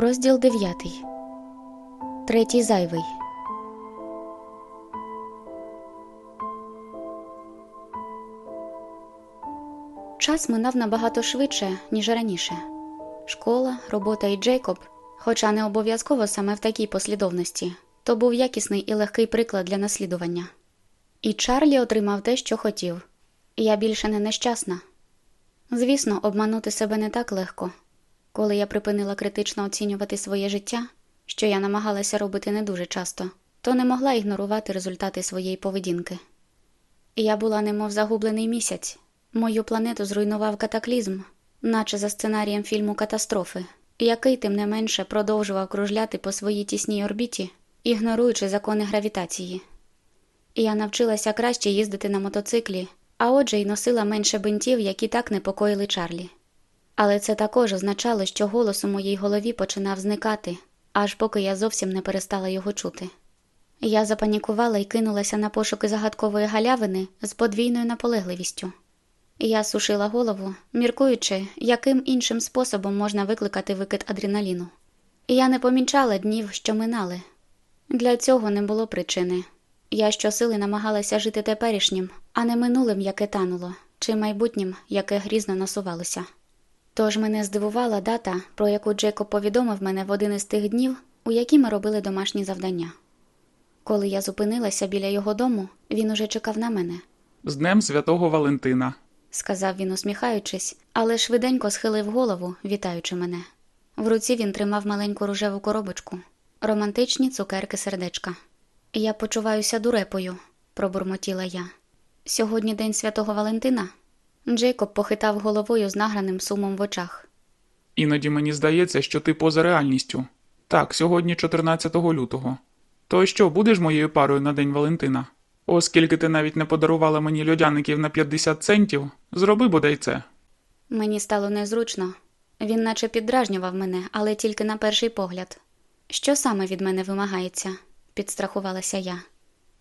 Розділ 9. Третій зайвий. Час минав набагато швидше, ніж раніше. Школа, робота і Джейкоб, хоча не обов'язково саме в такій послідовності, то був якісний і легкий приклад для наслідування. І Чарлі отримав те, що хотів. Я більше не нещасна. Звісно, обманути себе не так легко. Коли я припинила критично оцінювати своє життя, що я намагалася робити не дуже часто, то не могла ігнорувати результати своєї поведінки. Я була немов загублений місяць. Мою планету зруйнував катаклізм, наче за сценарієм фільму Катастрофи, який, тим не менше, продовжував кружляти по своїй тісній орбіті, ігноруючи закони гравітації. Я навчилася краще їздити на мотоциклі, а отже й носила менше бинтів, які так непокоїли Чарлі. Але це також означало, що голос у моїй голові починав зникати, аж поки я зовсім не перестала його чути. Я запанікувала і кинулася на пошуки загадкової галявини з подвійною наполегливістю. Я сушила голову, міркуючи, яким іншим способом можна викликати викид адреналіну. Я не помічала днів, що минали. Для цього не було причини. Я щосили намагалася жити теперішнім, а не минулим, яке тануло, чи майбутнім, яке грізно насувалося. Тож мене здивувала дата, про яку Джекоб повідомив мене в один із тих днів, у які ми робили домашні завдання. Коли я зупинилася біля його дому, він уже чекав на мене, З Днем Святого Валентина. сказав він, усміхаючись, але швиденько схилив голову, вітаючи мене. В руці він тримав маленьку рожеву коробочку, романтичні цукерки сердечка. Я почуваюся дурепою, пробурмотіла я. Сьогодні день святого Валентина. Джейкоб похитав головою з награним сумом в очах. Іноді мені здається, що ти поза реальністю. Так, сьогодні 14 лютого. То що, будеш моєю парою на День Валентина? Оскільки ти навіть не подарувала мені льодяників на 50 центів, зроби бодай це. Мені стало незручно. Він наче піддражнював мене, але тільки на перший погляд. Що саме від мене вимагається? підстрахувалася я.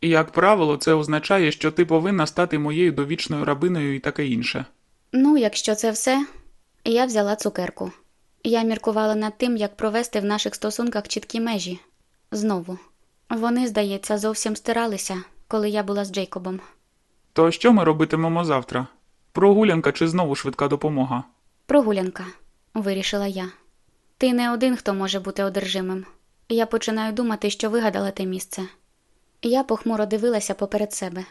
І, як правило, це означає, що ти повинна стати моєю довічною рабиною і таке інше. Ну, якщо це все, я взяла цукерку. Я міркувала над тим, як провести в наших стосунках чіткі межі. Знову. Вони, здається, зовсім стиралися, коли я була з Джейкобом. То що ми робитимемо завтра? Прогулянка чи знову швидка допомога? Прогулянка, вирішила я. Ти не один, хто може бути одержимим. Я починаю думати, що вигадала те місце. Я похмуро дивилася поперед себе,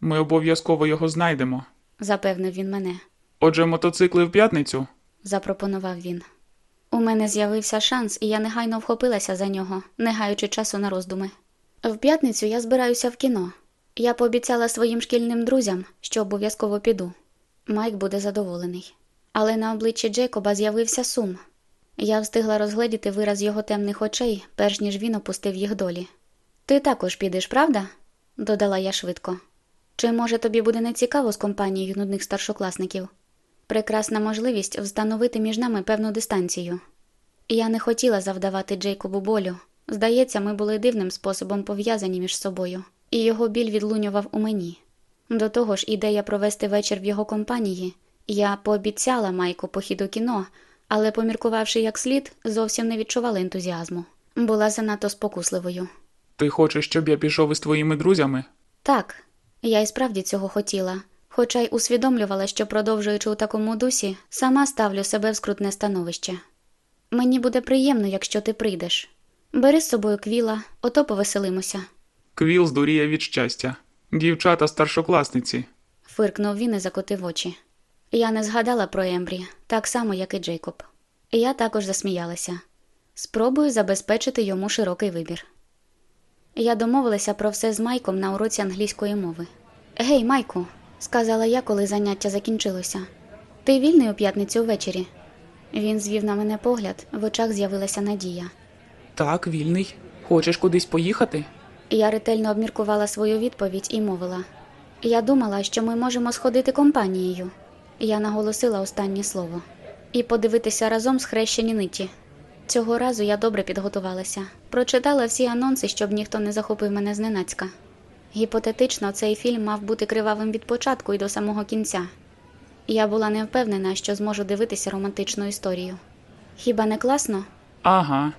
Ми обов'язково його знайдемо. запевнив він мене, Отже, мотоцикли в п'ятницю? запропонував він. У мене з'явився шанс, і я негайно вхопилася за нього, не гаючи часу на роздуми. В п'ятницю я збираюся в кіно. Я пообіцяла своїм шкільним друзям, що обов'язково піду. Майк буде задоволений. Але на обличчі Джейкоба з'явився сум. Я встигла розгледіти вираз його темних очей, перш ніж він опустив їх долі. Ти також підеш, правда? додала я швидко. Чи може тобі буде нецікаво з компанією нудних старшокласників? Прекрасна можливість встановити між нами певну дистанцію. Я не хотіла завдавати Джейкобу болю. Здається, ми були дивним способом пов'язані між собою, і його біль відлунював у мені. До того ж, ідея провести вечір в його компанії. Я пообіцяла Майку похід у кіно, але, поміркувавши як слід, зовсім не відчувала ентузіазму. Була занадто спокусливою. Ти хочеш, щоб я пішов із твоїми друзями? Так, я і справді цього хотіла, хоча й усвідомлювала, що, продовжуючи у такому дусі, сама ставлю себе в скрутне становище. Мені буде приємно, якщо ти прийдеш. Бери з собою квіла, ото повеселимося, Квіл здуріє від щастя. Дівчата старшокласниці. фиркнув він і закотив очі. Я не згадала про Ембрі, так само, як і Джейкоб. Я також засміялася. Спробую забезпечити йому широкий вибір. Я домовилася про все з Майком на уроці англійської мови. Гей, Майку, сказала я, коли заняття закінчилося. Ти вільний у п'ятницю ввечері? Він звів на мене погляд, в очах з'явилася надія. Так, вільний. Хочеш кудись поїхати? Я ретельно обміркувала свою відповідь і мовила. Я думала, що ми можемо сходити компанією. Я наголосила останнє слово. І подивитися разом схрещені ниті. Цього разу я добре підготувалася. Прочитала всі анонси, щоб ніхто не захопив мене зненацька. Гіпотетично, цей фільм мав бути кривавим від початку і до самого кінця. Я була не впевнена, що зможу дивитися романтичну історію. Хіба не класно? Ага.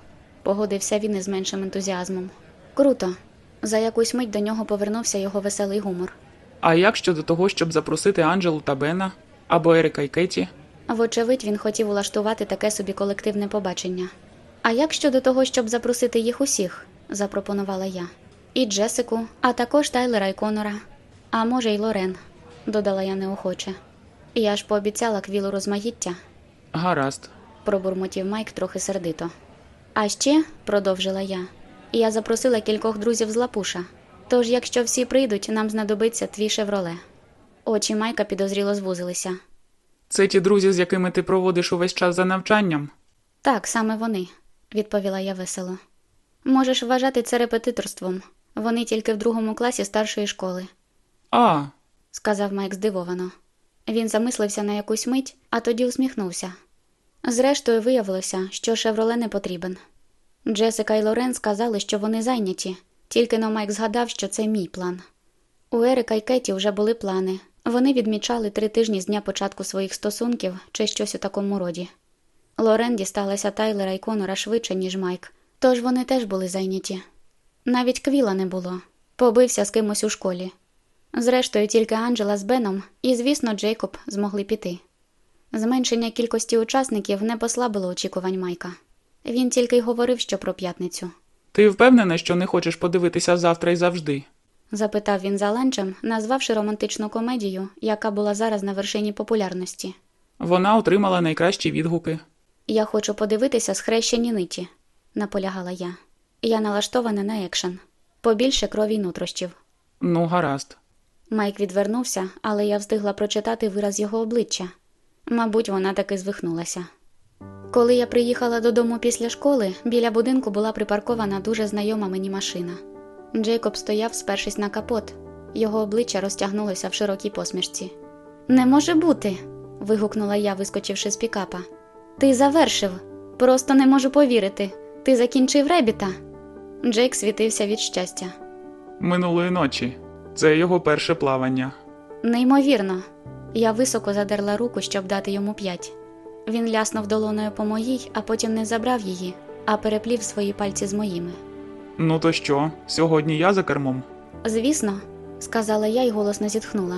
погодився він із меншим ентузіазмом. Круто. За якусь мить до нього повернувся його веселий гумор. А як щодо того, щоб запросити Анджелу та Бена або Ерика і Кеті? Вочевидь, він хотів улаштувати таке собі колективне побачення. А як щодо того, щоб запросити їх усіх, запропонувала я. І Джесику, а також Тайлера і Конора, а може, й Лорен, додала я неохоче. Я ж пообіцяла квілу розмаїття, Гаразд. пробурмотів Майк трохи сердито. А ще, продовжила я, я запросила кількох друзів з Лапуша. Тож, якщо всі прийдуть, нам знадобиться твій шевроле. Очі Майка підозріло звузилися. Це ті друзі, з якими ти проводиш увесь час за навчанням? Так, саме вони, відповіла я весело. Можеш вважати це репетиторством. Вони тільки в другому класі старшої школи, А, сказав Майк здивовано. Він замислився на якусь мить, а тоді усміхнувся. Зрештою, виявилося, що Шевроле не потрібен. Джесика і Лорен сказали, що вони зайняті, тільки но Майк згадав, що це мій план. У Ерика і Кеті вже були плани. Вони відмічали три тижні з дня початку своїх стосунків чи щось у такому роді. Лорен дісталася Тайлера і Конора швидше, ніж Майк, тож вони теж були зайняті. Навіть квіла не було, побився з кимось у школі. Зрештою, тільки Анджела з Беном і, звісно, Джейкоб змогли піти. Зменшення кількості учасників не послабило очікувань Майка. Він тільки й говорив, що про п'ятницю. ти впевнена, що не хочеш подивитися завтра і завжди? Запитав він за ланчем, назвавши романтичну комедію, яка була зараз на вершині популярності. Вона отримала найкращі відгуки. Я хочу подивитися схрещені ниті, наполягала я. Я налаштована на екшен. Побільше крові й нутрощів. Ну, гаразд. Майк відвернувся, але я встигла прочитати вираз його обличчя. Мабуть, вона таки звихнулася. Коли я приїхала додому після школи, біля будинку була припаркована дуже знайома мені машина. Джейкоб стояв, спершись на капот. Його обличчя розтягнулося в широкій посмішці. Не може бути. вигукнула я, вискочивши з пікапа. Ти завершив. Просто не можу повірити. Ти закінчив ребіта. Джейк світився від щастя. Минулої ночі. Це його перше плавання. Неймовірно. Я високо задерла руку, щоб дати йому п'ять. Він ляснув долоною по моїй, а потім не забрав її, а переплів свої пальці з моїми. Ну то що, сьогодні я за кермом? Звісно, сказала я й голосно зітхнула.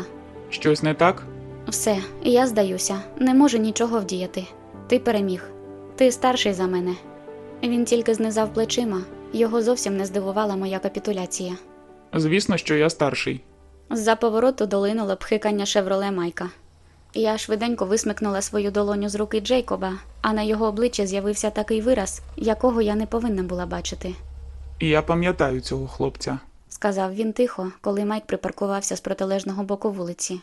Щось не так? Все, я здаюся, не можу нічого вдіяти. Ти переміг. Ти старший за мене. Він тільки знизав плечима, його зовсім не здивувала моя капітуляція. Звісно, що я старший. З-за повороту долинуло пхикання шевроле Майка. Я швиденько висмикнула свою долоню з руки Джейкоба, а на його обличчі з'явився такий вираз, якого я не повинна була бачити, я пам'ятаю цього хлопця. сказав він тихо, коли Майк припаркувався з протилежного боку вулиці.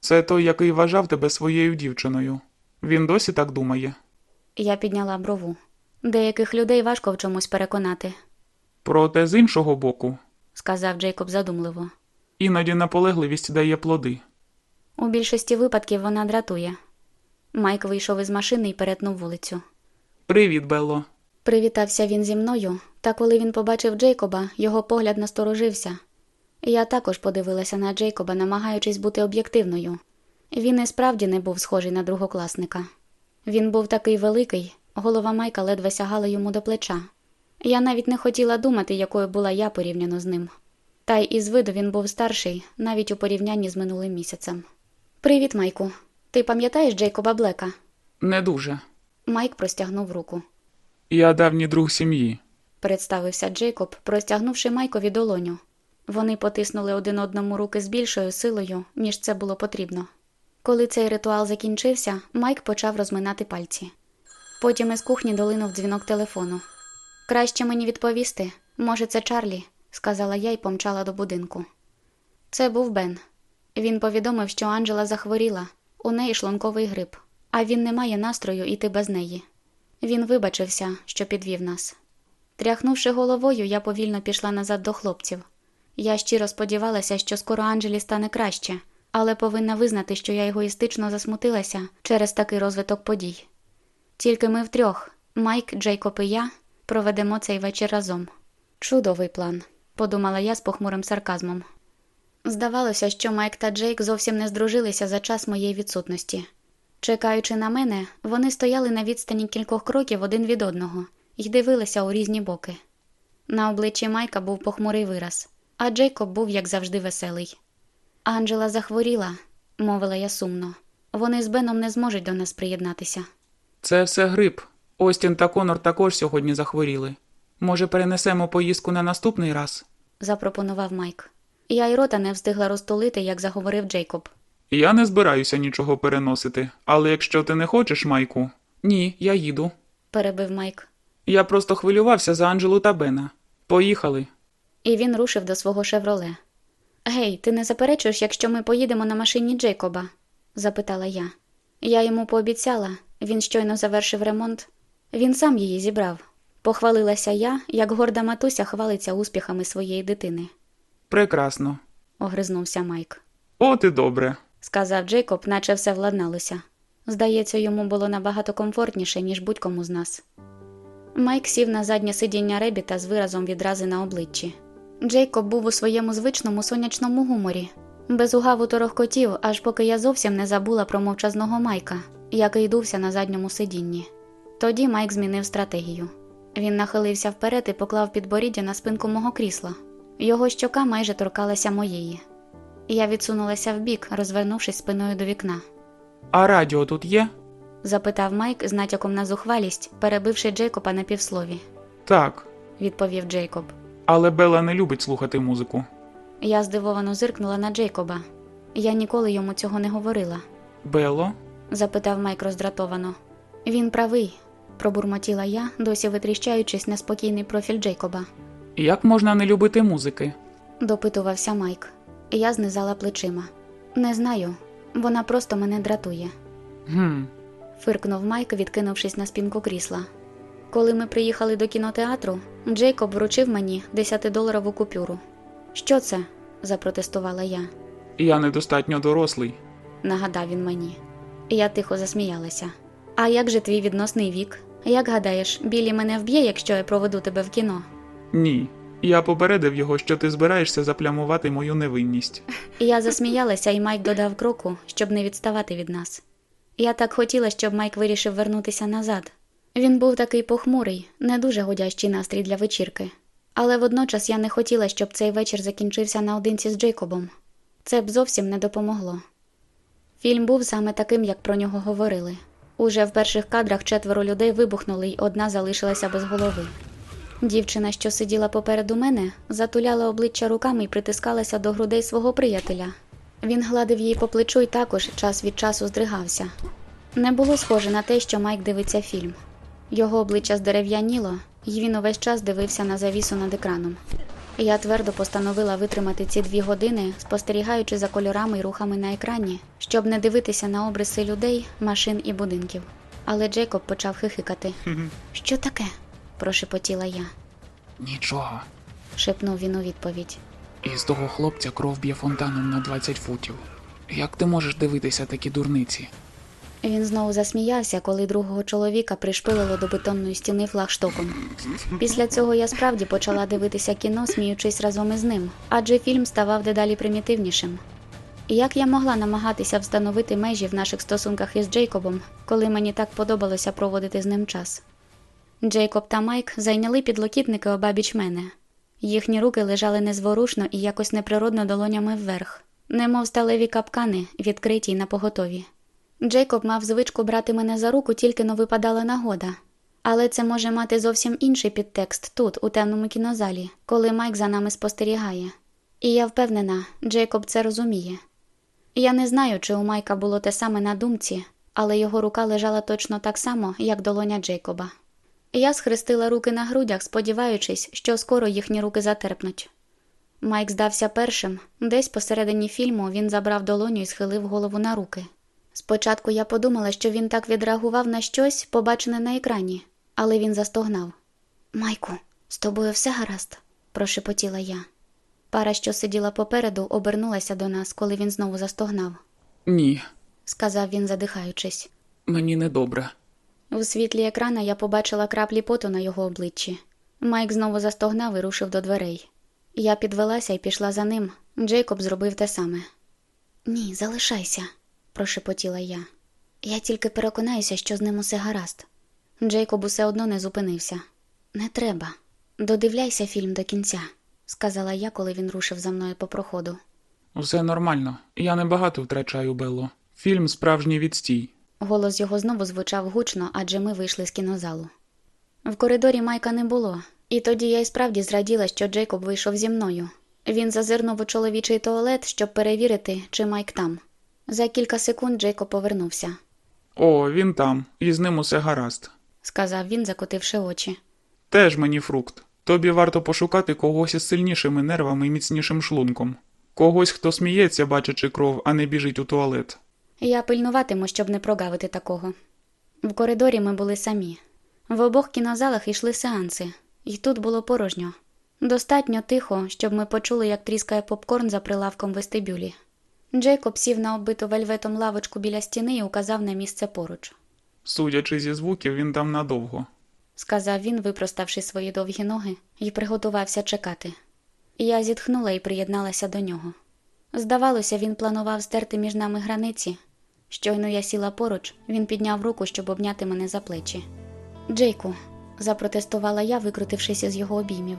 Це той, який вважав тебе своєю дівчиною. Він досі так думає. Я підняла брову. Деяких людей важко в чомусь переконати, Проте з іншого боку, сказав Джейкоб задумливо. іноді наполегливість дає плоди. У більшості випадків вона дратує. Майк вийшов із машини і перетнув вулицю. Привіт, Белло. Привітався він зі мною, та коли він побачив Джейкоба, його погляд насторожився. Я також подивилася на Джейкоба, намагаючись бути об'єктивною. Він і справді не був схожий на другокласника. Він був такий великий, голова Майка ледве сягала йому до плеча. Я навіть не хотіла думати, якою була я порівняно з ним. Та й із виду він був старший, навіть у порівнянні з минулим місяцем. Привіт, Майку. Ти пам'ятаєш Джейкоба Блека? Не дуже. Майк простягнув руку. Я давній друг сім'ї. представився Джейкоб, простягнувши Майкові долоню. Вони потиснули один одному руки з більшою силою, ніж це було потрібно. Коли цей ритуал закінчився, Майк почав розминати пальці. Потім із кухні долинув дзвінок телефону. Краще мені відповісти, може, це Чарлі, сказала я і помчала до будинку. Це був Бен. Він повідомив, що Анджела захворіла, у неї шлунковий грип, а він не має настрою іти без неї. Він вибачився, що підвів нас. Тряхнувши головою, я повільно пішла назад до хлопців. Я щиро сподівалася, що скоро Анджелі стане краще, але повинна визнати, що я егоїстично засмутилася через такий розвиток подій. Тільки ми втрьох, Майк, Джейкоб і я, проведемо цей вечір разом. Чудовий план, подумала я з похмурим сарказмом. Здавалося, що Майк та Джейк зовсім не здружилися за час моєї відсутності. Чекаючи на мене, вони стояли на відстані кількох кроків один від одного і дивилися у різні боки. На обличчі Майка був похмурий вираз, а Джейкоб був, як завжди, веселий. Анджела захворіла, мовила я сумно. Вони з Беном не зможуть до нас приєднатися. Це все грип. Остін та Конор також сьогодні захворіли. Може, перенесемо поїздку на наступний раз? запропонував Майк. Я й рота не встигла розтулити, як заговорив Джейкоб. Я не збираюся нічого переносити, але якщо ти не хочеш, Майку. Ні, я їду. перебив Майк. Я просто хвилювався за Анджелу та Бена. Поїхали. І він рушив до свого шевроле. Гей, ти не заперечуєш, якщо ми поїдемо на машині Джейкоба? запитала я. Я йому пообіцяла, він щойно завершив ремонт. Він сам її зібрав. Похвалилася я, як горда матуся хвалиться успіхами своєї дитини, Прекрасно. огризнувся Майк. От і добре. Сказав Джейкоб, наче все владналося. Здається, йому було набагато комфортніше, ніж будь-кому з нас. Майк сів на заднє сидіння Ребіта з виразом відрази на обличчі. Джейкоб був у своєму звичному сонячному гуморі. Без угаву торохкотів, аж поки я зовсім не забула про мовчазного Майка, який дувся на задньому сидінні. Тоді Майк змінив стратегію. Він нахилився вперед і поклав підборіддя на спинку мого крісла. Його щока майже торкалася моєї. Я відсунулася вбік, розвернувшись спиною до вікна. А радіо тут є? запитав Майк з натяком на зухвалість, перебивши Джейкоба на півслові. Так. Відповів Джейкоб. Але Бела не любить слухати музику. Я здивовано зиркнула на Джейкоба. Я ніколи йому цього не говорила, Бело? запитав Майк роздратовано. Він правий, пробурмотіла я, досі витріщаючись на спокійний профіль Джейкоба. Як можна не любити музики? Допитувався Майк. Я знизала плечима. Не знаю, вона просто мене дратує. Гм. фиркнув Майк, відкинувшись на спінку крісла. Коли ми приїхали до кінотеатру, Джейкоб вручив мені 10-доларову купюру. Що це? запротестувала я. Я недостатньо дорослий. Нагадав він мені. Я тихо засміялася. А як же твій відносний вік? Як гадаєш, Білі мене вб'є, якщо я проведу тебе в кіно? Ні. Я попередив його, що ти збираєшся заплямувати мою невинність. Я засміялася, і Майк додав кроку, щоб не відставати від нас. Я так хотіла, щоб Майк вирішив вернутися назад. Він був такий похмурий, не дуже годящий настрій для вечірки. Але водночас я не хотіла, щоб цей вечір закінчився наодинці з Джейкобом. Це б зовсім не допомогло. Фільм був саме таким, як про нього говорили. Уже в перших кадрах четверо людей вибухнули, й одна залишилася без голови. Дівчина, що сиділа попереду мене, затуляла обличчя руками і притискалася до грудей свого приятеля. Він гладив її по плечу і також час від часу здригався. Не було схоже на те, що Майк дивиться фільм. Його обличчя здерев'яніло, і він увесь час дивився на завісу над екраном. Я твердо постановила витримати ці дві години, спостерігаючи за кольорами і рухами на екрані, щоб не дивитися на обриси людей, машин і будинків. Але Джейкоб почав хихикати. Що таке? прошепотіла я. Нічого. шепнув він у відповідь. Із того хлопця кров б'є фонтаном на 20 футів. Як ти можеш дивитися такі дурниці? Він знову засміявся, коли другого чоловіка пришпилило до бетонної стіни флагштоком. Після цього я справді почала дивитися кіно, сміючись разом із ним, адже фільм ставав дедалі примітивнішим. І як я могла намагатися встановити межі в наших стосунках із Джейкобом, коли мені так подобалося проводити з ним час? Джейкоб та Майк зайняли підлокітники обабіч мене. Їхні руки лежали незворушно і якось неприродно долонями вверх, немов сталеві капкани, відкриті й напоготові. Джейкоб мав звичку брати мене за руку, тільки но випадала нагода. Але це може мати зовсім інший підтекст тут, у темному кінозалі, коли Майк за нами спостерігає. І я впевнена, Джейкоб це розуміє. Я не знаю, чи у Майка було те саме на думці, але його рука лежала точно так само, як долоня Джейкоба. Я схрестила руки на грудях, сподіваючись, що скоро їхні руки затерпнуть. Майк здався першим, десь посередині фільму він забрав долоню і схилив голову на руки. Спочатку я подумала, що він так відреагував на щось, побачене на екрані, але він застогнав. Майку, з тобою все гаразд? прошепотіла я. Пара, що сиділа попереду, обернулася до нас, коли він знову застогнав, Ні, сказав він, задихаючись. мені недобре. У світлі екрана я побачила краплі поту на його обличчі. Майк знову застогнав і рушив до дверей. Я підвелася і пішла за ним. Джейкоб зробив те саме. Ні, залишайся, прошепотіла я. Я тільки переконаюся, що з ним усе гаразд. Джейкоб усе одно не зупинився. Не треба. Додивляйся фільм до кінця, сказала я, коли він рушив за мною по проходу. Усе нормально. Я небагато втрачаю, Белло. Фільм справжній відстій. Голос його знову звучав гучно, адже ми вийшли з кінозалу. В коридорі Майка не було, і тоді я й справді зраділа, що Джейкоб вийшов зі мною. Він зазирнув у чоловічий туалет, щоб перевірити, чи Майк там. За кілька секунд Джейкоб повернувся, О, він там, і з ним усе гаразд. сказав він, закотивши очі. Теж мені фрукт. Тобі варто пошукати когось із сильнішими нервами і міцнішим шлунком. Когось, хто сміється, бачачи кров, а не біжить у туалет. Я пильнуватиму, щоб не прогавити такого. В коридорі ми були самі. В обох кінозалах йшли сеанси, і тут було порожньо. Достатньо тихо, щоб ми почули, як тріскає попкорн за прилавком вестибюлі. Джейкоб сів на оббиту вельветом лавочку біля стіни і указав на місце поруч. Судячи зі звуків, він там надовго. сказав він, випроставши свої довгі ноги, і приготувався чекати. Я зітхнула і приєдналася до нього. Здавалося, він планував стерти між нами границі. Щойно я сіла поруч, він підняв руку, щоб обняти мене за плечі. Джейку, запротестувала я, викрутившись із його обіймів.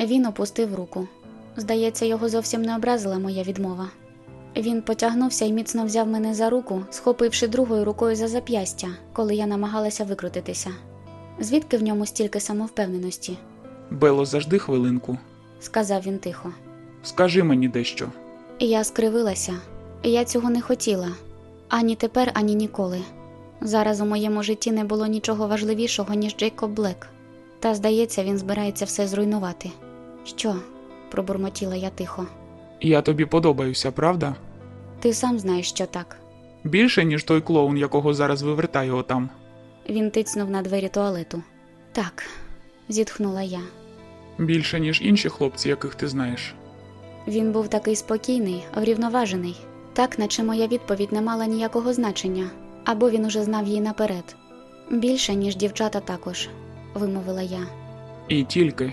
Він опустив руку. Здається, його зовсім не образила моя відмова. Він потягнувся і міцно взяв мене за руку, схопивши другою рукою за зап'ястя, коли я намагалася викрутитися. Звідки в ньому стільки самовпевненості? Белло, зажди хвилинку. сказав він тихо. Скажи мені дещо. Я скривилася. Я цього не хотіла ані тепер, ані ніколи. Зараз у моєму житті не було нічого важливішого, ніж Джейкоб Блек. Та, здається, він збирається все зруйнувати. Що? пробурмотіла я тихо. Я тобі подобаюся, правда? Ти сам знаєш, що так. Більше, ніж той клоун, якого зараз вивертає отам. Він тицнув на двері туалету. Так, зітхнула я. Більше, ніж інші хлопці, яких ти знаєш. Він був такий спокійний, врівноважений, так наче моя відповідь не мала ніякого значення, або він уже знав її наперед. Більше, ніж дівчата також, вимовила я, І тільки.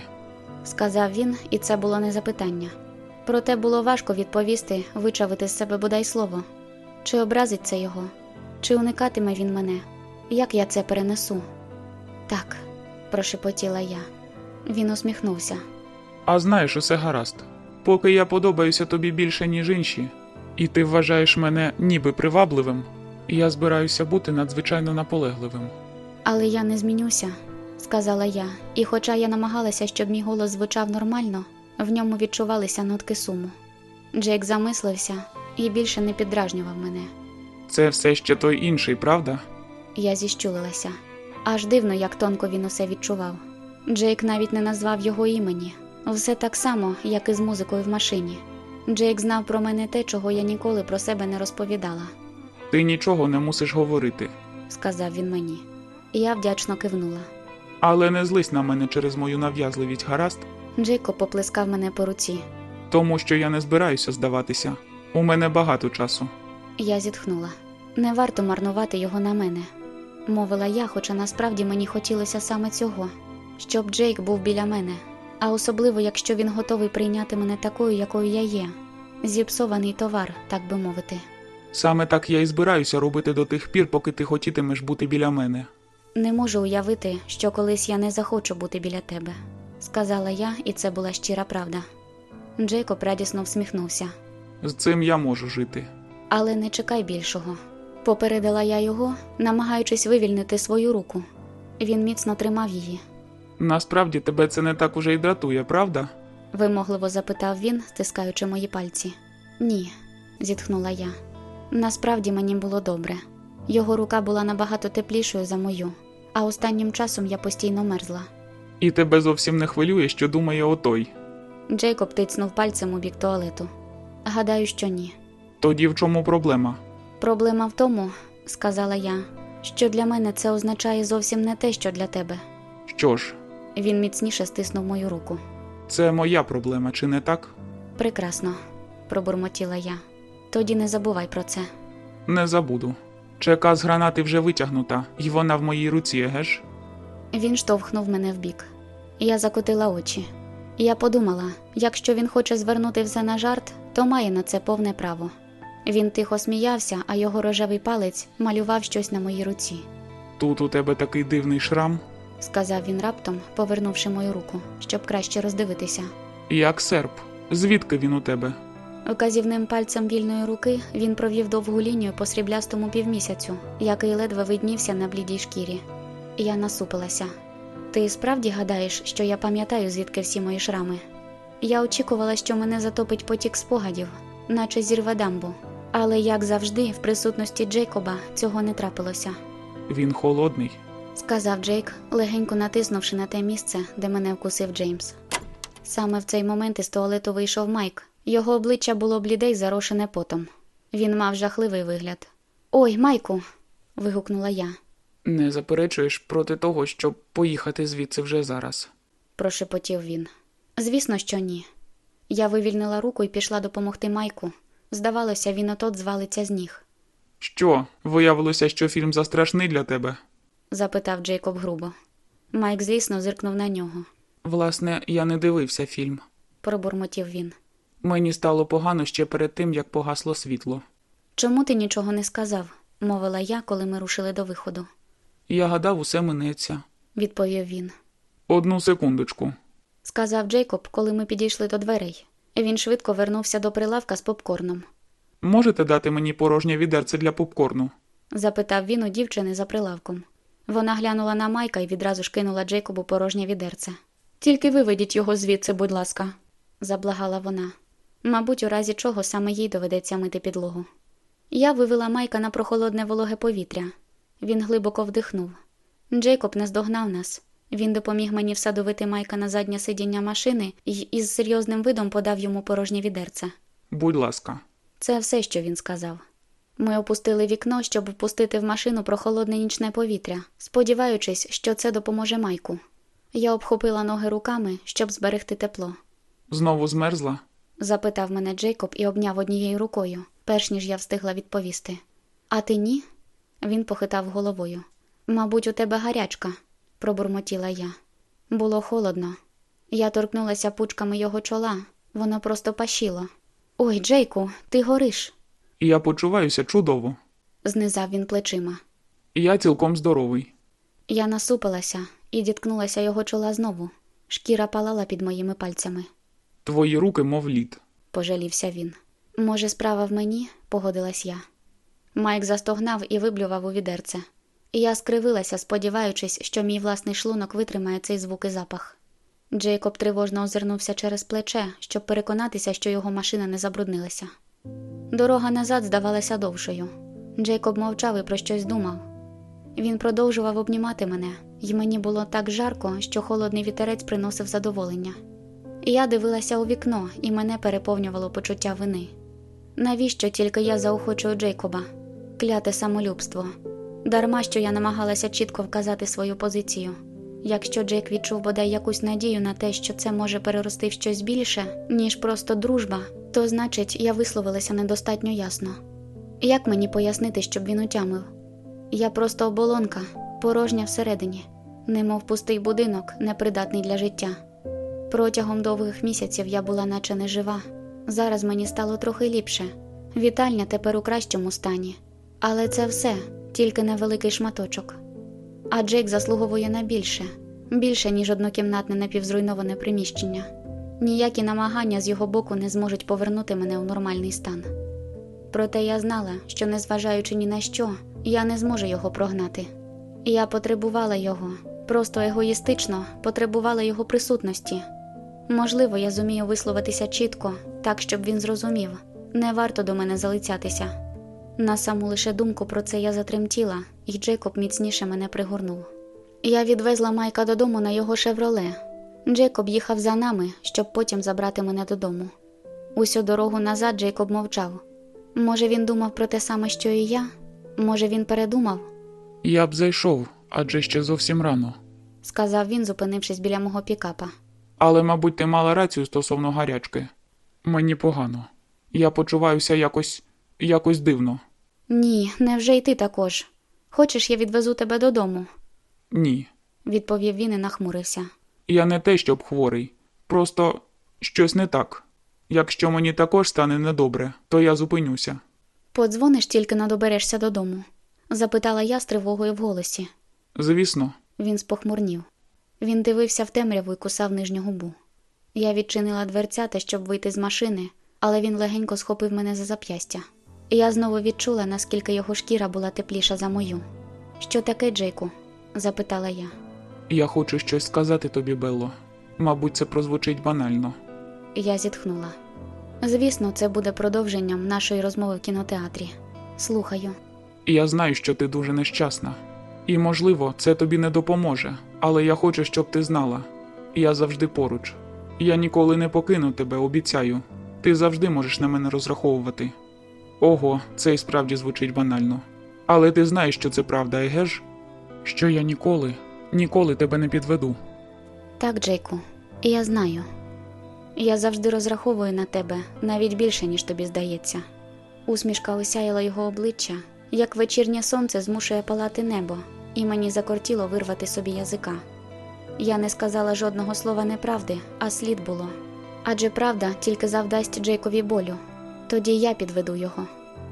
сказав він, і це було не запитання. Проте було важко відповісти, вичавити з себе бодай слово. Чи образить це його, чи уникатиме він мене? Як я це перенесу? Так, прошепотіла я. Він усміхнувся. А знаєш, усе гаразд. Поки я подобаюся тобі більше, ніж інші, і ти вважаєш мене ніби привабливим, я збираюся бути надзвичайно наполегливим. Але я не змінюся, сказала я, і хоча я намагалася, щоб мій голос звучав нормально, в ньому відчувалися нотки суму. Джейк замислився і більше не піддражнював мене. Це все ще той інший, правда? Я зіщулилася. Аж дивно, як тонко він усе відчував. Джейк навіть не назвав його імені. Все так само, як і з музикою в машині. Джейк знав про мене те, чого я ніколи про себе не розповідала, Ти нічого не мусиш говорити. сказав він мені. Я вдячно кивнула. Але не злись на мене через мою нав'язливість, гаразд, Джейко поплескав мене по руці. тому що я не збираюся здаватися. У мене багато часу. Я зітхнула. Не варто марнувати його на мене, мовила я, хоча насправді мені хотілося саме цього, щоб Джейк був біля мене, а особливо, якщо він готовий прийняти мене такою, якою я є. Зіпсований товар, так би мовити. Саме так я і збираюся робити до тих пір, поки ти хотітимеш бути біля мене. Не можу уявити, що колись я не захочу бути біля тебе, сказала я, і це була щира правда. Джейкоб радісно всміхнувся. З цим я можу жити. Але не чекай більшого. Попередила я його, намагаючись вивільнити свою руку. Він міцно тримав її. Насправді тебе це не так уже й дратує, правда? Вимогливо запитав він, стискаючи мої пальці. Ні, зітхнула я. Насправді мені було добре. Його рука була набагато теплішою за мою, а останнім часом я постійно мерзла. І тебе зовсім не хвилює, що думає отой. Джейкоб тицнув пальцем у бік туалету. Гадаю, що ні. Тоді в чому проблема? Проблема в тому, сказала я, що для мене це означає зовсім не те, що для тебе. Що ж, Він міцніше стиснув мою руку. це моя проблема, чи не так? Прекрасно, пробурмотіла я. Тоді не забувай про це. Не забуду. Чека з гранати вже витягнута, і вона в моїй руці, геш? Він штовхнув мене вбік. Я закотила очі. Я подумала, якщо він хоче звернути все на жарт, то має на це повне право. Він тихо сміявся, а його рожевий палець малював щось на моїй руці. Тут у тебе такий дивний шрам. сказав він раптом, повернувши мою руку, щоб краще роздивитися. Як серп. Звідки він у тебе? Указівним пальцем вільної руки він провів довгу лінію по сріблястому півмісяцю, який ледве виднівся на блідій шкірі. Я насупилася. Ти справді гадаєш, що я пам'ятаю, звідки всі мої шрами? Я очікувала, що мене затопить потік спогадів, наче зірве дамбу. Але, як завжди, в присутності Джейкоба цього не трапилося, Він холодний. сказав Джейк, легенько натиснувши на те місце, де мене вкусив Джеймс. Саме в цей момент із туалету вийшов Майк. Його обличчя було бліде й зарошене потом. Він мав жахливий вигляд. Ой, Майку. вигукнула я, Не заперечуєш проти того, щоб поїхати звідси вже зараз. прошепотів він. Звісно, що ні. Я вивільнила руку і пішла допомогти Майку. Здавалося, він отот звалиться з ніг. Що, виявилося, що фільм застрашний для тебе? запитав Джейкоб грубо. Майк, звісно, зиркнув на нього. Власне, я не дивився фільм. Пробурмотів він. Мені стало погано ще перед тим, як погасло світло. Чому ти нічого не сказав? мовила я, коли ми рушили до виходу. Я гадав, усе минеться. Відповів він. Одну секундочку. Сказав Джейкоб, коли ми підійшли до дверей. Він швидко вернувся до прилавка з попкорном. Можете дати мені порожнє відерце для попкорну? запитав він у дівчини за прилавком. Вона глянула на Майка і відразу ж кинула Джейкобу порожнє відерце. Тільки виведіть його звідси, будь ласка, заблагала вона. Мабуть, у разі чого саме їй доведеться мити підлогу. Я вивела Майка на прохолодне вологе повітря. Він глибоко вдихнув. Джейкоб наздогнав нас. Він допоміг мені всадовити Майка на заднє сидіння машини і із серйозним видом подав йому порожнє відерце. Будь ласка. Це все, що він сказав. Ми опустили вікно, щоб впустити в машину прохолодне нічне повітря, сподіваючись, що це допоможе Майку. Я обхопила ноги руками, щоб зберегти тепло. Знову змерзла? Запитав мене Джейкоб і обняв однією рукою, перш ніж я встигла відповісти. А ти ні? Він похитав головою. Мабуть, у тебе гарячка, пробурмотіла я. Було холодно. Я торкнулася пучками його чола, воно просто пашіло. Ой, Джейку, ти гориш, я почуваюся чудово. знизав він плечима. Я цілком здоровий. Я насупилася і діткнулася його чола знову. Шкіра палала під моїми пальцями. Твої руки, мов лід. пожалівся він. Може, справа в мені, погодилась я. Майк застогнав і виблював у відерце. Я скривилася, сподіваючись, що мій власний шлунок витримає цей звук і запах. Джейкоб тривожно озирнувся через плече, щоб переконатися, що його машина не забруднилася. Дорога назад здавалася довшою. Джейкоб мовчав і про щось думав. Він продовжував обнімати мене, і мені було так жарко, що холодний вітерець приносив задоволення. Я дивилася у вікно, і мене переповнювало почуття вини. Навіщо тільки я заохочую Джейкоба? Кляте самолюбство. Дарма що я намагалася чітко вказати свою позицію. Якщо Джейк відчув бодай якусь надію на те, що це може перерости в щось більше, ніж просто дружба, то значить я висловилася недостатньо ясно. Як мені пояснити, щоб він утямив? Я просто оболонка, порожня всередині, немов пустий будинок, непридатний для життя. Протягом довгих місяців я була наче нежива. Зараз мені стало трохи ліпше. Вітальня тепер у кращому стані. Але це все, тільки невеликий шматочок. А Джейк заслуговує на більше, більше, ніж однокімнатне напівзруйноване приміщення. Ніякі намагання з його боку не зможуть повернути мене у нормальний стан. Проте я знала, що, незважаючи ні на що, я не зможу його прогнати. Я потребувала його, просто егоїстично потребувала його присутності. Можливо, я зумію висловитися чітко, так щоб він зрозумів не варто до мене залицятися. На саму лише думку про це я затремтіла, і Джейкоб міцніше мене пригорнув. Я відвезла Майка додому на його шевроле. Джейкоб їхав за нами, щоб потім забрати мене додому. Усю дорогу назад Джейкоб мовчав. Може, він думав про те саме, що і я? Може, він передумав? Я б зайшов, адже ще зовсім рано. сказав він, зупинившись біля мого пікапа. Але, мабуть, ти мала рацію стосовно гарячки. Мені погано. Я почуваюся якось. якось дивно. Ні, невже й ти також. Хочеш, я відвезу тебе додому? Ні. відповів він і нахмурився. Я не те, щоб хворий. Просто щось не так. Якщо мені також стане недобре, то я зупинюся. Подзвониш тільки но доберешся додому? запитала я з тривогою в голосі. Звісно, Він спохмурнів. Він дивився в темряву і кусав нижню губу. Я відчинила дверцята, щоб вийти з машини, але він легенько схопив мене за зап'ястя. Я знову відчула, наскільки його шкіра була тепліша за мою. Що таке, Джейку? запитала я. Я хочу щось сказати тобі, Белло. Мабуть, це прозвучить банально. Я зітхнула. Звісно, це буде продовженням нашої розмови в кінотеатрі. Слухаю. Я знаю, що ти дуже нещасна. І, можливо, це тобі не допоможе, але я хочу, щоб ти знала. Я завжди поруч. Я ніколи не покину тебе, обіцяю. Ти завжди можеш на мене розраховувати. Ого, це і справді звучить банально. Але ти знаєш, що це правда, еге ж? Що я ніколи, ніколи тебе не підведу. Так, Джейку, я знаю. Я завжди розраховую на тебе навіть більше, ніж тобі здається. Усмішка осяяла його обличчя, як вечірнє сонце змушує палати небо, і мені закортіло вирвати собі язика. Я не сказала жодного слова неправди, а слід було. Адже правда тільки завдасть Джейкові болю. Тоді я підведу його.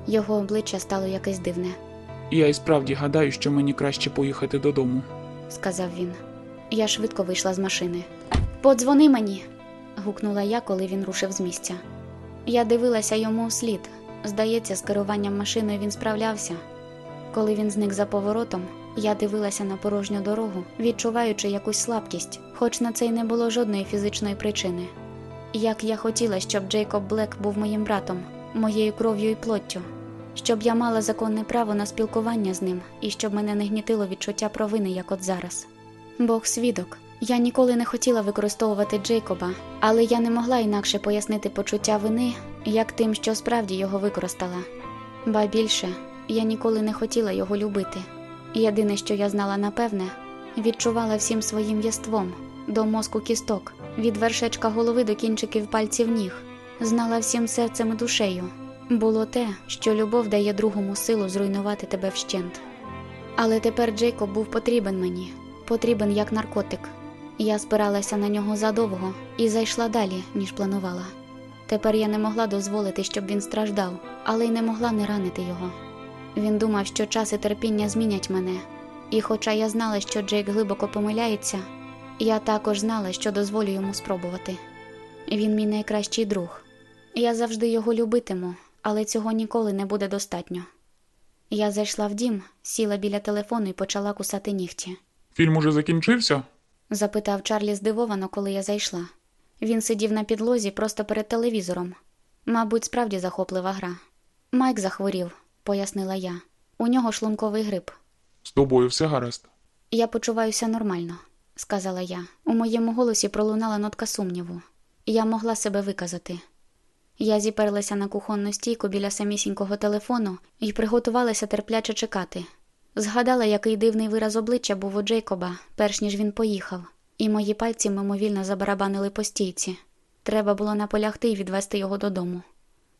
Його обличчя стало якесь дивне, Я і справді гадаю, що мені краще поїхати додому. сказав він. Я швидко вийшла з машини. Подзвони мені. гукнула я, коли він рушив з місця. Я дивилася йому услід. Здається, з керуванням машиною він справлявся. Коли він зник за поворотом, я дивилася на порожню дорогу, відчуваючи якусь слабкість, хоч на це й не було жодної фізичної причини. Як я хотіла, щоб Джейкоб Блек був моїм братом, моєю кров'ю і плоттю, щоб я мала законне право на спілкування з ним і щоб мене не гнітило відчуття провини, як от зараз. Бог свідок. Я ніколи не хотіла використовувати Джейкоба, але я не могла інакше пояснити почуття вини, як тим, що справді його використала. Ба більше, я ніколи не хотіла його любити. Єдине, що я знала напевне, відчувала всім своїм єством до мозку кісток, від вершечка голови до кінчиків пальців ніг, знала всім серцем і душею. Було те, що любов дає другому силу зруйнувати тебе вщент. Але тепер Джейкоб був потрібен мені, потрібен як наркотик. Я спиралася на нього задовго і зайшла далі, ніж планувала. Тепер я не могла дозволити, щоб він страждав, але й не могла не ранити його. Він думав, що час і терпіння змінять мене, і хоча я знала, що Джейк глибоко помиляється, я також знала, що дозволю йому спробувати. Він мій найкращий друг. Я завжди його любитиму, але цього ніколи не буде достатньо. Я зайшла в дім, сіла біля телефону і почала кусати нігті. Фільм уже закінчився? запитав Чарлі здивовано, коли я зайшла. Він сидів на підлозі просто перед телевізором. Мабуть, справді захоплива гра. Майк захворів, пояснила я. У нього шлунковий грип. З тобою все гаразд. Я почуваюся нормально, сказала я. У моєму голосі пролунала нотка сумніву. Я могла себе виказати. Я зіперлася на кухонну стійку біля самісінького телефону і приготувалася терпляче чекати. Згадала, який дивний вираз обличчя був у Джейкоба, перш ніж він поїхав, і мої пальці мимовільно забарабанили по стійці. Треба було наполягти і відвести його додому.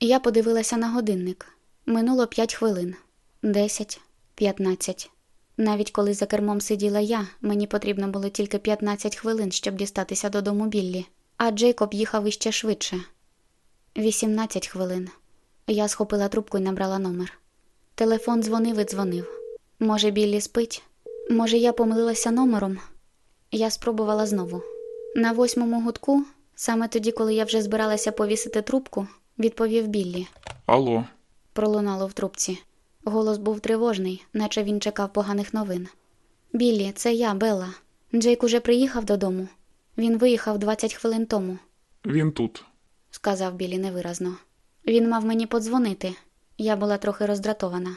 Я подивилася на годинник. Минуло п'ять хвилин, десять, п'ятнадцять. Навіть коли за кермом сиділа я, мені потрібно було тільки 15 хвилин, щоб дістатися додому Біллі, а Джейкоб їхав іще швидше. 18 хвилин. Я схопила трубку і набрала номер. Телефон дзвонив і дзвонив. Може, Біллі спить? Може, я помилилася номером? Я спробувала знову. На восьмому гудку, саме тоді, коли я вже збиралася повісити трубку, відповів Біллі. Алло, Пролунало в трубці. Голос був тривожний, наче він чекав поганих новин. Біллі, це я, Белла. Джейк уже приїхав додому. Він виїхав 20 хвилин тому, він тут. сказав Біллі невиразно. Він мав мені подзвонити. Я була трохи роздратована.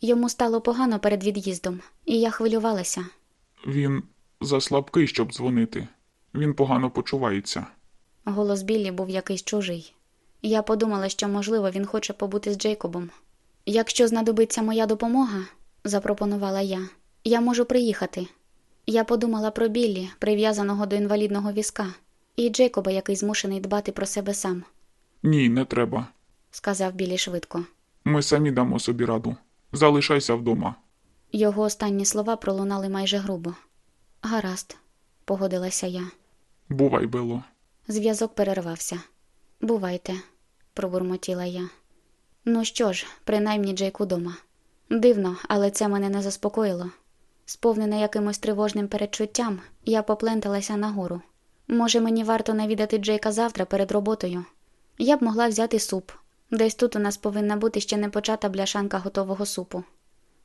Йому стало погано перед від'їздом, і я хвилювалася. Він заслабкий, щоб дзвонити. Він погано почувається. Голос Біллі був якийсь чужий. Я подумала, що, можливо, він хоче побути з Джейкобом. Якщо знадобиться моя допомога, запропонувала я, я можу приїхати. Я подумала про Біллі, прив'язаного до інвалідного візка, і Джейкоба, який змушений дбати про себе сам, Ні, не треба. сказав Біллі швидко. Ми самі дамо собі раду. Залишайся вдома. Його останні слова пролунали майже грубо. Гаразд, погодилася я. Бувай, Бело. Зв'язок перервався. Бувайте, пробурмотіла я. Ну що ж, принаймні Джейк удома. Дивно, але це мене не заспокоїло. Сповнена якимось тривожним передчуттям, я попленталася нагору. Може, мені варто навідати Джейка завтра перед роботою. Я б могла взяти суп. Десь тут у нас повинна бути ще не почата бляшанка готового супу.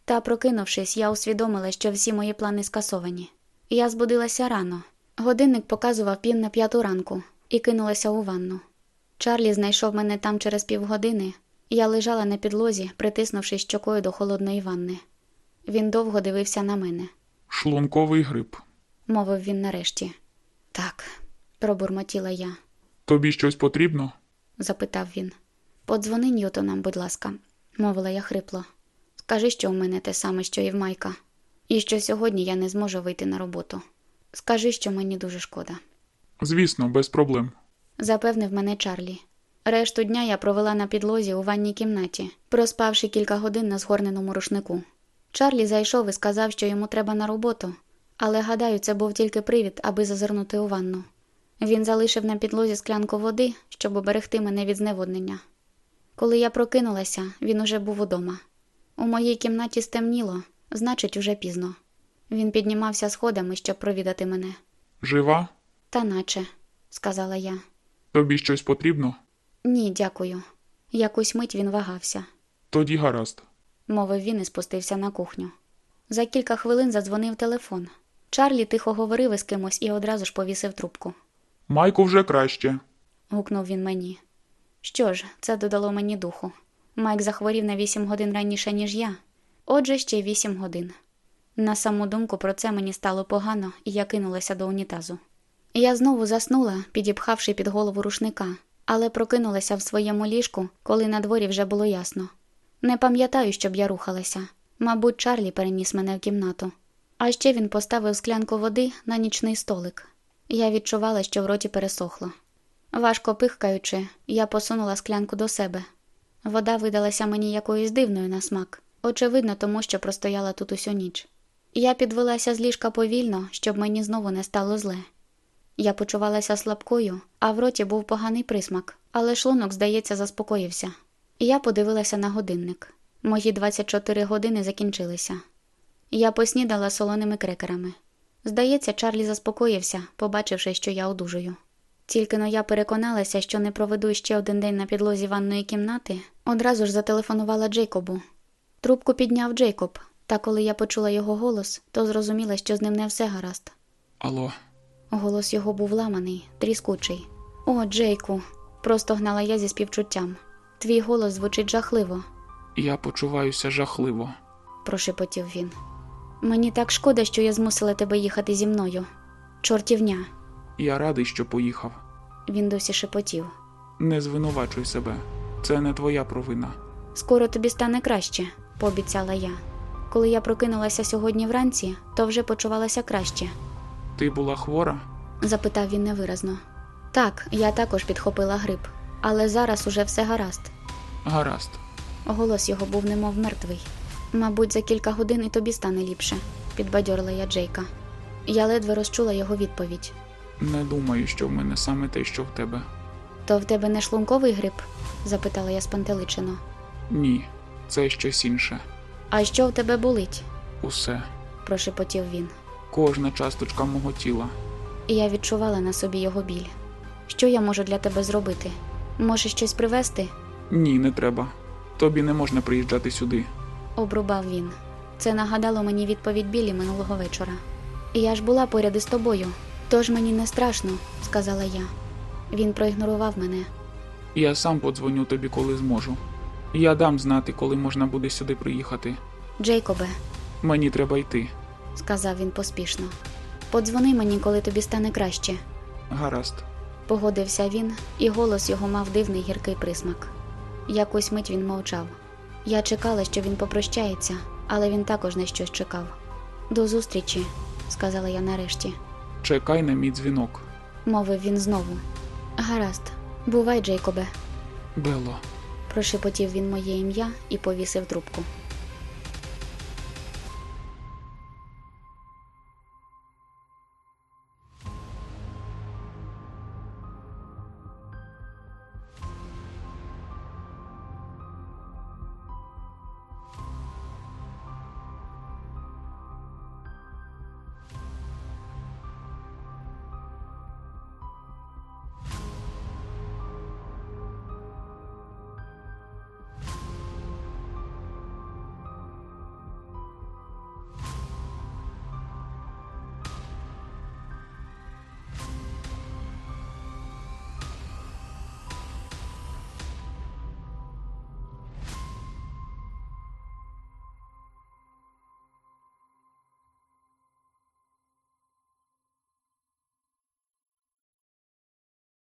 Та, прокинувшись, я усвідомила, що всі мої плани скасовані. Я збудилася рано. Годинник показував пів на п'яту ранку і кинулася у ванну. Чарлі знайшов мене там через півгодини. Я лежала на підлозі, притиснувши щокою до холодної ванни. Він довго дивився на мене, Шлунковий грип. мовив він нарешті. Так, пробурмотіла я, Тобі щось потрібно? запитав він. Подзвони Ньютонам, будь ласка, мовила я хрипло. Скажи, що у мене те саме, що і в Майка, і що сьогодні я не зможу вийти на роботу. Скажи, що мені дуже шкода. Звісно, без проблем. Запевнив мене Чарлі. Решту дня я провела на підлозі у ванній кімнаті, проспавши кілька годин на згорненому рушнику. Чарлі зайшов і сказав, що йому треба на роботу, але гадаю, це був тільки привід, аби зазирнути у ванну. Він залишив на підлозі склянку води, щоб оберегти мене від зневоднення. Коли я прокинулася, він уже був удома. У моїй кімнаті стемніло, значить, уже пізно. Він піднімався сходами, щоб провідати мене. Жива? Та наче, сказала я. Тобі щось потрібно? Ні, дякую. Якусь мить він вагався, Тоді гаразд. мовив він і спустився на кухню. За кілька хвилин задзвонив телефон. Чарлі тихо говорив із кимось і одразу ж повісив трубку. Майку вже краще. Гукнув він мені. Що ж, це додало мені духу. Майк захворів на вісім годин раніше, ніж я. Отже, ще вісім годин. На саму думку про це мені стало погано, і я кинулася до унітазу. Я знову заснула, підіпхавши під голову рушника, але прокинулася в своєму ліжку, коли на дворі вже було ясно. Не пам'ятаю, щоб я рухалася. Мабуть, Чарлі переніс мене в кімнату. А ще він поставив склянку води на нічний столик. Я відчувала, що в роті пересохло. Важко пихкаючи, я посунула склянку до себе. Вода видалася мені якоюсь дивною на смак, очевидно, тому що простояла тут усю ніч. Я підвелася з ліжка повільно, щоб мені знову не стало зле. Я почувалася слабкою, а в роті був поганий присмак, але шлунок, здається, заспокоївся. Я подивилася на годинник. Мої 24 години закінчилися. Я поснідала солоними крекерами. Здається, Чарлі заспокоївся, побачивши, що я одужую. Тільки но я переконалася, що не проведу ще один день на підлозі ванної кімнати, одразу ж зателефонувала Джейкобу. Трубку підняв Джейкоб, та коли я почула його голос, то зрозуміла, що з ним не все гаразд. Алло, Голос його був ламаний, тріскучий. О, Джейку, просто гнала я зі співчуттям. Твій голос звучить жахливо, я почуваюся жахливо. прошепотів він. Мені так шкода, що я змусила тебе їхати зі мною. Чортівня, Я радий, що поїхав. він досі шепотів. Не звинувачуй себе. Це не твоя провина. Скоро тобі стане краще, пообіцяла я. Коли я прокинулася сьогодні вранці, то вже почувалася краще, Ти була хвора? запитав він невиразно. Так, я також підхопила грип, але зараз уже все гаразд. Гаразд. Голос його був немов мертвий. Мабуть, за кілька годин і тобі стане ліпше, підбадьорила я Джейка. Я ледве розчула його відповідь. Не думаю, що в мене саме те, що в тебе. То в тебе не шлунковий грип? запитала я спантеличено. Ні, це щось інше. А що в тебе болить? Усе. прошепотів він. Кожна часточка мого тіла. Я відчувала на собі його біль. Що я можу для тебе зробити? Може, щось привезти? Ні, не треба. Тобі не можна приїжджати сюди. обрубав він. Це нагадало мені відповідь Білі минулого вечора. Я ж була поряд із тобою, тож мені не страшно, сказала я. Він проігнорував мене. Я сам подзвоню тобі, коли зможу. Я дам знати, коли можна буде сюди приїхати. Джейкобе, Мені треба йти. Сказав він поспішно. Подзвони мені, коли тобі стане краще. Гаразд. Погодився він, і голос його мав дивний гіркий присмак. Якусь мить він мовчав. Я чекала, що він попрощається, але він також на щось чекав. До зустрічі, сказала я нарешті, Чекай на мій дзвінок. мовив він знову. Гаразд, бувай, Джейкобе, Бело. прошепотів він моє ім'я і повісив трубку.